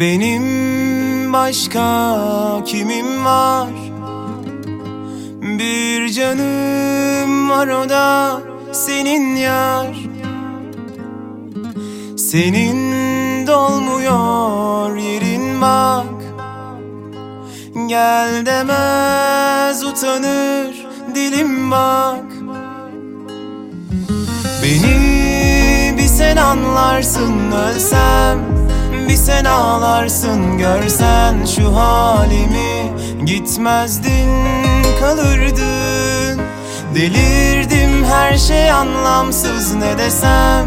Benim başka kimim var? Bir canım var o da senin yar. Senin dolmuyor yerin bak. Gel demez utanır dilim bak. Beni bir sen anlarsın ölsem sen ağlarsın görsen şu halimi. Gitmezdin kalırdın. Delirdim her şey anlamsız ne desem?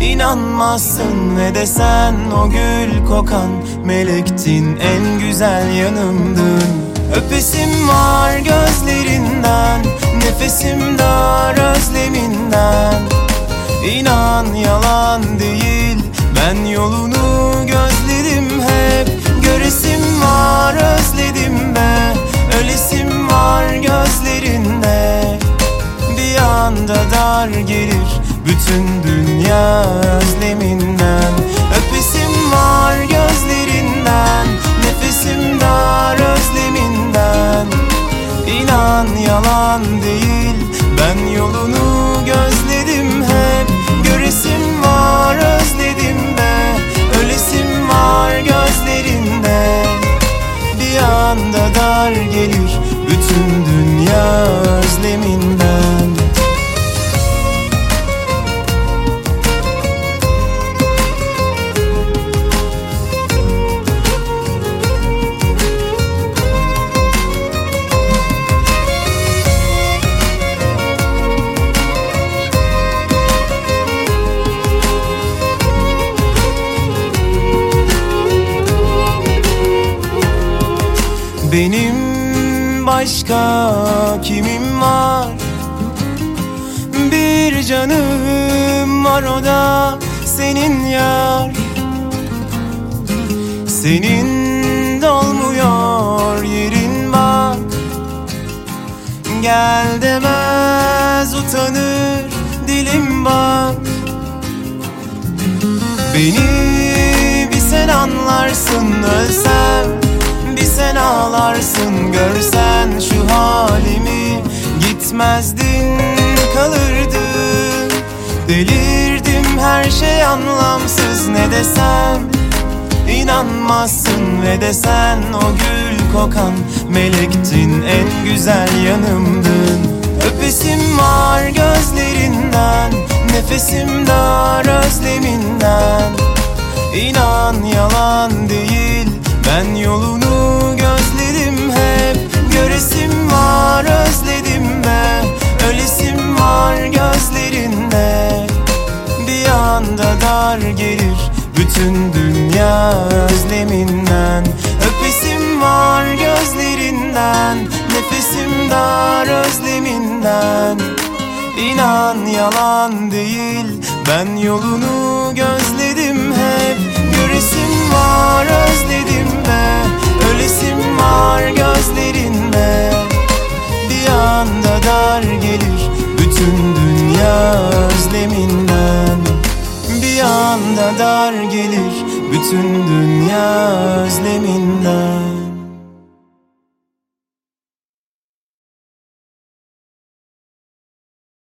İnanmazsın ne desen? O gül kokan Melektin en güzel yanımdın. Öpesim var gözlerinden Nefesim dar özleminden. İnan yalan değil Ben yolunu dar gelir bütün dünya özleminden. Öpesim var gözlerinden Nefesim dar özleminden. İnan yalan değil Ben yolunu gözledim hep. Göresim var özledim be Ölesim var gözlerinde. Bir anda dar gelir Bütün dünya Benim başka kimim var? Bir canım var o da senin yar. Senin dolmuyor yerin bak Gel demez utanır dilim bak Beni bir sen anlarsın ölsem sen ağlarsın görsen şu halimi. Gitmezdin kalırdın. Delirdim her şey anlamsız ne desem? İnanmazsın ve desen o gül kokan Melektin en güzel yanımdın. Öpesim var gözlerinden Nefesim dar özleminden. İnan yalan değil Ben yolunu gözledim hep Göresim var özledim be Ölesim var gözlerinde. Bir anda dar gelir bütün dünya özleminden. Öpesim var gözlerinden Nefesim dar özleminden. İnan yalan değil Ben yolunu gözledim hep Göresim var özledim be Ölesim var gözlerinde Bir anda dar gelir Bütün dünya özleminden. Bir anda dar gelir Bütün dünya özleminden